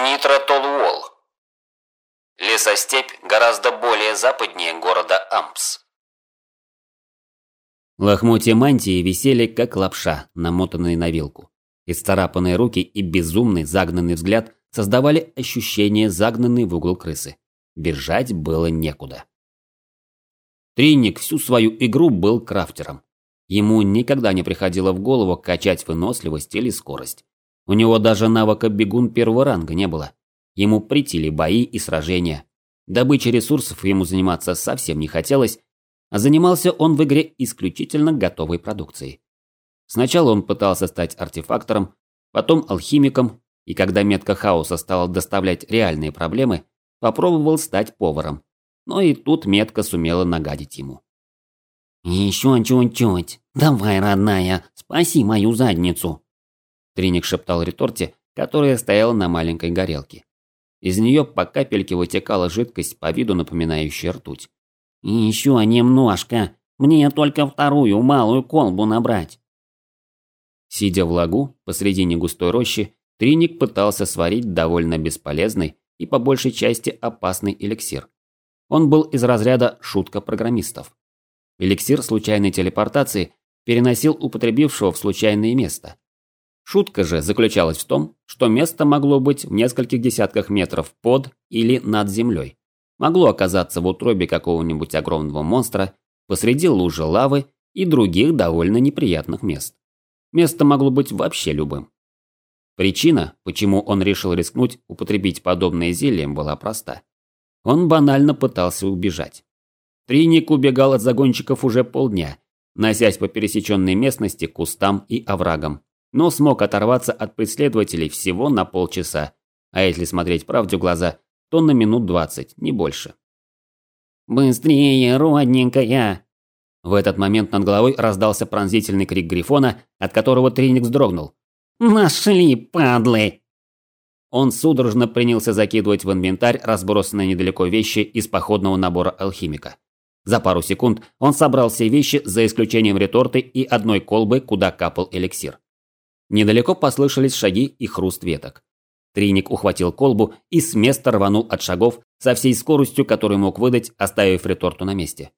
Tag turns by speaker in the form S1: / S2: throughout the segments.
S1: Кенитра-Толуол. Лесостепь гораздо более западнее города Ампс.
S2: Лохмотья мантии висели, как лапша, намотанные на вилку. Исцарапанные руки и безумный загнанный взгляд создавали ощущение загнанной в угол крысы. Бежать было некуда. Тринник всю свою игру был крафтером. Ему никогда не приходило в голову качать выносливость или скорость. У него даже навыка бегун первого ранга не было. Ему притили бои и сражения. Добычей ресурсов ему заниматься совсем не хотелось, а занимался он в игре исключительно готовой продукцией. Сначала он пытался стать артефактором, потом алхимиком, и когда метка хаоса стала доставлять реальные проблемы, попробовал стать поваром. Но и тут метка сумела нагадить ему.
S3: «Еще чуть-чуть. Давай, родная, спаси мою задницу!»
S2: Триник шептал реторте, которая стояла на маленькой горелке. Из нее по капельке вытекала жидкость, по виду напоминающая ртуть.
S3: «Еще немножко. Мне только вторую малую колбу набрать».
S2: Сидя в лагу, посредине густой рощи, Триник пытался сварить довольно бесполезный и по большей части опасный эликсир. Он был из разряда шутка программистов. Эликсир случайной телепортации переносил употребившего в случайное место. Шутка же заключалась в том, что место могло быть в нескольких десятках метров под или над землей. Могло оказаться в утробе какого-нибудь огромного монстра, посреди лужи лавы и других довольно неприятных мест. Место могло быть вообще любым. Причина, почему он решил рискнуть употребить подобное зелье, была проста. Он банально пытался убежать. Триник убегал от загонщиков уже полдня, носясь по пересеченной местности, кустам и оврагам, но смог оторваться от преследователей всего на полчаса, а если смотреть правде в глаза, то на минут двадцать, не больше.
S3: «Быстрее, родненькая!»
S2: В этот момент над головой раздался пронзительный крик Грифона, от которого Триник вздрогнул.
S3: «Нашли, падлы!»
S2: Он судорожно принялся закидывать в инвентарь разбросанные недалеко вещи из походного набора алхимика. За пару секунд он собрал все вещи, за исключением реторты и одной колбы, куда капал эликсир. Недалеко послышались шаги и хруст веток. Триник ухватил колбу и с места рванул от шагов со всей скоростью, которую мог выдать, оставив реторту на месте.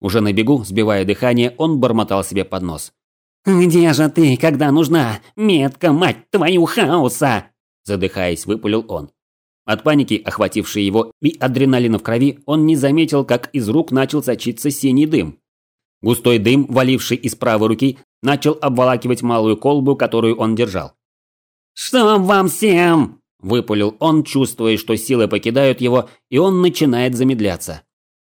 S2: Уже на бегу, сбивая дыхание, он бормотал себе под нос.
S3: «Где же ты, когда нужна? Метка, мать твою, хаоса!»
S2: Задыхаясь, выпалил он. От паники, охватившей его, и адреналина в крови, он не заметил, как из рук начал сочиться синий дым. Густой дым, валивший из правой руки, начал обволакивать малую колбу, которую он держал.
S3: «Что вам всем?»
S2: – выпалил он, чувствуя, что силы покидают его, и он начинает замедляться.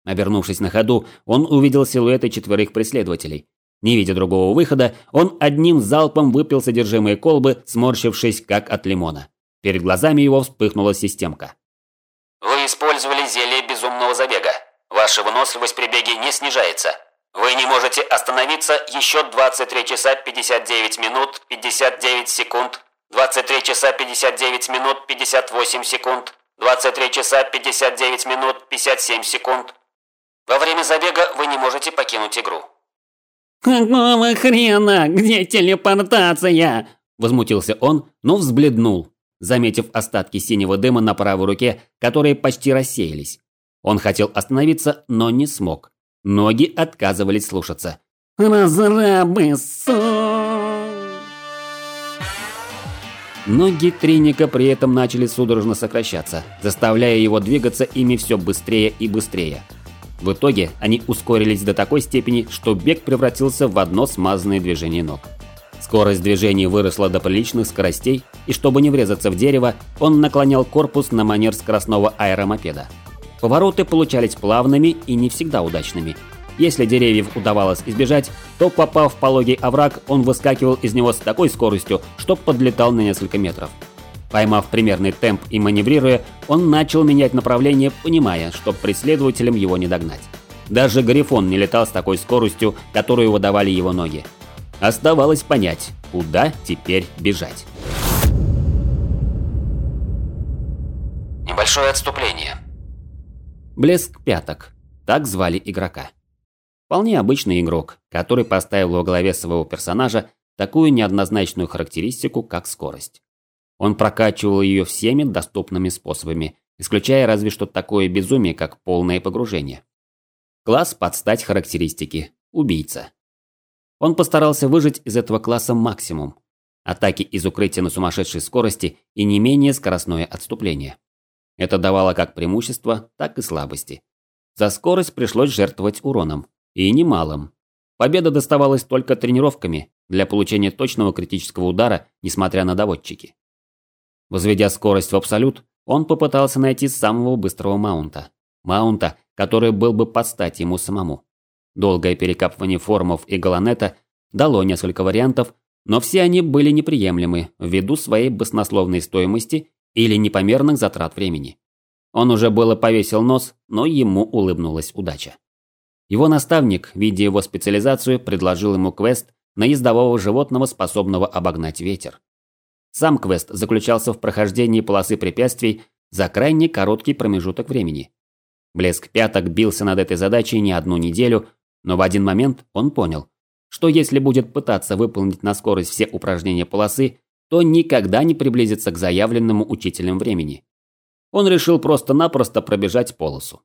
S2: Обернувшись на ходу, он увидел силуэты четверых преследователей. Не видя другого выхода, он одним залпом выпил содержимое колбы, сморщившись, как от лимона. Перед глазами его вспыхнула системка.
S1: Вы использовали зелье безумного забега. Ваша выносливость при беге не снижается. Вы не можете остановиться еще 23 часа 59 минут 59 секунд, 23 часа 59 минут 58 секунд, 23 часа 59 минут 57 секунд. Во время забега вы не можете покинуть игру.
S3: «Какого хрена? Где телепортация?»
S2: Возмутился он, но взбледнул, заметив остатки синего дыма на правой руке, которые почти рассеялись. Он хотел остановиться, но не смог. Ноги отказывались слушаться.
S3: «Разрабы, су!»
S2: Ноги Триника при этом начали судорожно сокращаться, заставляя его двигаться ими все быстрее и быстрее. В итоге они ускорились до такой степени, что бег превратился в одно смазанное движение ног. Скорость движения выросла до приличных скоростей, и чтобы не врезаться в дерево, он наклонял корпус на манер скоростного аэромопеда. Повороты получались плавными и не всегда удачными. Если деревьев удавалось избежать, то попав в пологий овраг, он выскакивал из него с такой скоростью, что подлетал на несколько метров. Поймав примерный темп и маневрируя, он начал менять направление, понимая, что преследователям его не догнать. Даже Грифон не летал с такой скоростью, которую выдавали его ноги. Оставалось понять, куда теперь бежать.
S1: Небольшое отступление.
S2: Блеск пяток. Так звали игрока. Вполне обычный игрок, который поставил во главе своего персонажа такую неоднозначную характеристику, как скорость. Он прокачивал ее всеми доступными способами, исключая разве что такое безумие, как полное погружение. Класс под стать характеристики – убийца. Он постарался выжать из этого класса максимум. Атаки из укрытия на сумасшедшей скорости и не менее скоростное отступление. Это давало как преимущество, так и слабости. За скорость пришлось жертвовать уроном. И немалым. Победа доставалась только тренировками для получения точного критического удара, несмотря на доводчики. Возведя скорость в абсолют, он попытался найти самого быстрого маунта. Маунта, который был бы под стать ему самому. Долгое перекапывание формов и галанета дало несколько вариантов, но все они были неприемлемы ввиду своей баснословной стоимости или непомерных затрат времени. Он уже было повесил нос, но ему улыбнулась удача. Его наставник, видя его специализацию, предложил ему квест на ездового животного, способного обогнать ветер. Сам квест заключался в прохождении полосы препятствий за крайне короткий промежуток времени. Блеск пяток бился над этой задачей не одну неделю, но в один момент он понял, что если будет пытаться выполнить на скорость все упражнения полосы, то никогда не приблизится к заявленному учителем времени. Он решил просто-напросто пробежать полосу.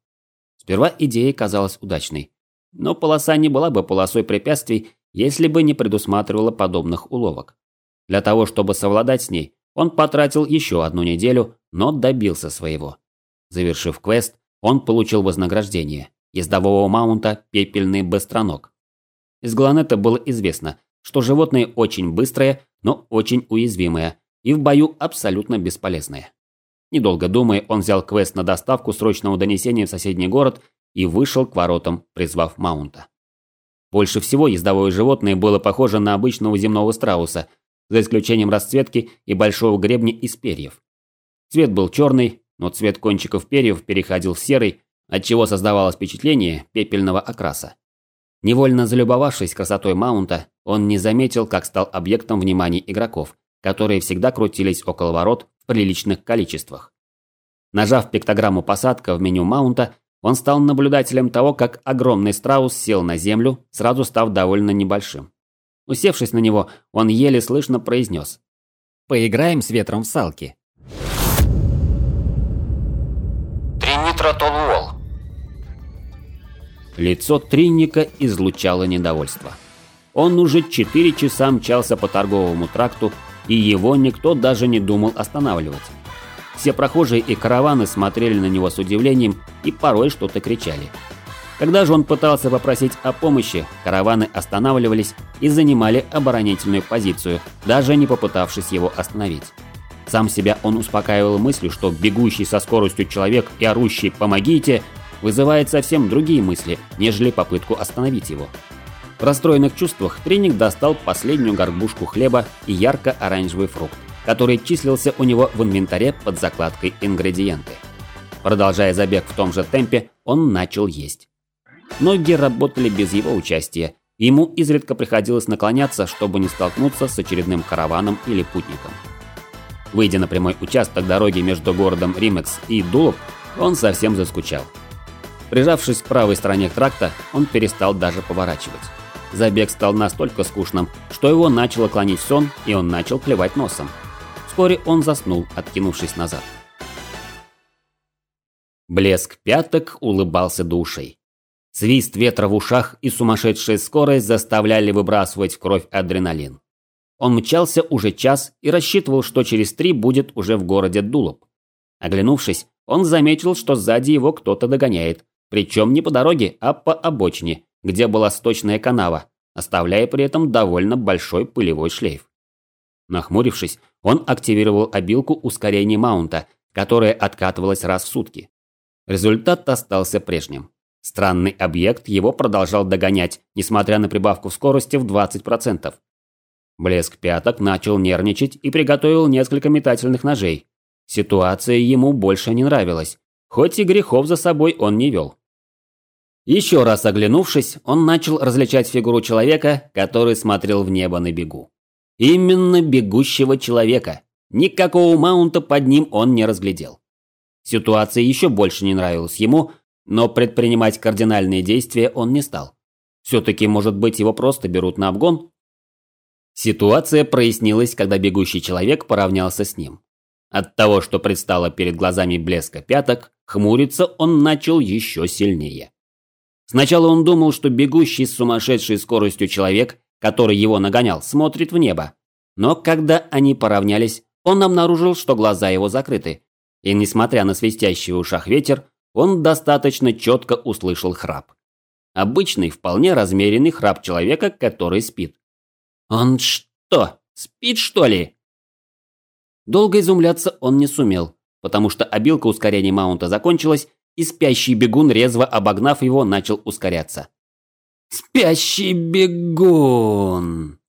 S2: Сперва идея казалась удачной, но полоса не была бы полосой препятствий, если бы не предусматривала подобных уловок. Для того, чтобы совладать с ней, он потратил еще одну неделю, но добился своего. Завершив квест, он получил вознаграждение ездового маунта «Пепельный быстроног». Из Гланета было известно, что животное очень быстрое, но очень уязвимое и в бою абсолютно бесполезное. Недолго думая, он взял квест на доставку срочного донесения в соседний город и вышел к воротам, призвав маунта. Больше всего ездовое животное было похоже на обычного земного страуса, за исключением расцветки и большого гребня из перьев. Цвет был черный, но цвет кончиков перьев переходил в серый, отчего создавалось впечатление пепельного окраса. Невольно залюбовавшись красотой маунта, он не заметил, как стал объектом внимания игроков, которые всегда крутились около ворот в приличных количествах. Нажав пиктограмму посадка в меню маунта, он стал наблюдателем того, как огромный страус сел на землю, сразу став довольно небольшим. Усевшись на него, он еле слышно произнес. «Поиграем с ветром в салки».
S1: Тринитротолуол.
S2: Лицо Тринника излучало недовольство. Он уже четыре часа мчался по торговому тракту, и его никто даже не думал останавливать. Все прохожие и караваны смотрели на него с удивлением и порой что-то кричали. Когда же он пытался попросить о помощи, караваны останавливались и занимали оборонительную позицию, даже не попытавшись его остановить. Сам себя он успокаивал мыслью, что бегущий со скоростью человек и орущий «помогите» вызывает совсем другие мысли, нежели попытку остановить его. В расстроенных чувствах Триник достал последнюю горбушку хлеба и ярко-оранжевый фрукт, который числился у него в инвентаре под закладкой «Ингредиенты». Продолжая забег в том же темпе, он начал есть. Ноги работали без его участия, ему изредка приходилось наклоняться, чтобы не столкнуться с очередным караваном или путником. Выйдя на прямой участок дороги между городом Римекс и Дулоп, он совсем заскучал. Прижавшись к правой стороне тракта, он перестал даже поворачивать. Забег стал настолько скучным, что его начало клонить сон, и он начал клевать носом. Вскоре он заснул, откинувшись назад. Блеск пяток улыбался душей. Свист ветра в ушах и сумасшедшая скорость заставляли выбрасывать в кровь адреналин. Он мчался уже час и рассчитывал, что через три будет уже в городе Дулоп. Оглянувшись, он заметил, что сзади его кто-то догоняет, причем не по дороге, а по обочине, где была сточная канава, оставляя при этом довольно большой пылевой шлейф. Нахмурившись, он активировал обилку ускорения маунта, которая откатывалась раз в сутки. Результат остался прежним. Странный объект его продолжал догонять, несмотря на прибавку скорости в 20%. Блеск пяток начал нервничать и приготовил несколько метательных ножей. Ситуация ему больше не нравилась, хоть и грехов за собой он не вел. Еще раз оглянувшись, он начал различать фигуру человека, который смотрел в небо на бегу. Именно бегущего человека. Никакого маунта под ним он не разглядел. Ситуация еще больше не нравилась ему, но предпринимать кардинальные действия он не стал. Все-таки, может быть, его просто берут на обгон? Ситуация прояснилась, когда бегущий человек поравнялся с ним. От того, что предстало перед глазами блеска пяток, хмуриться он начал еще сильнее. Сначала он думал, что бегущий с сумасшедшей скоростью человек, который его нагонял, смотрит в небо. Но когда они поравнялись, он обнаружил, что глаза его закрыты. И несмотря на свистящий в ушах ветер, он достаточно четко услышал храп. Обычный, вполне размеренный храп человека, который спит. «Он что, спит, что ли?» Долго изумляться он не сумел, потому что обилка ускорения маунта закончилась, и спящий бегун, резво обогнав его, начал ускоряться. «Спящий бегун!»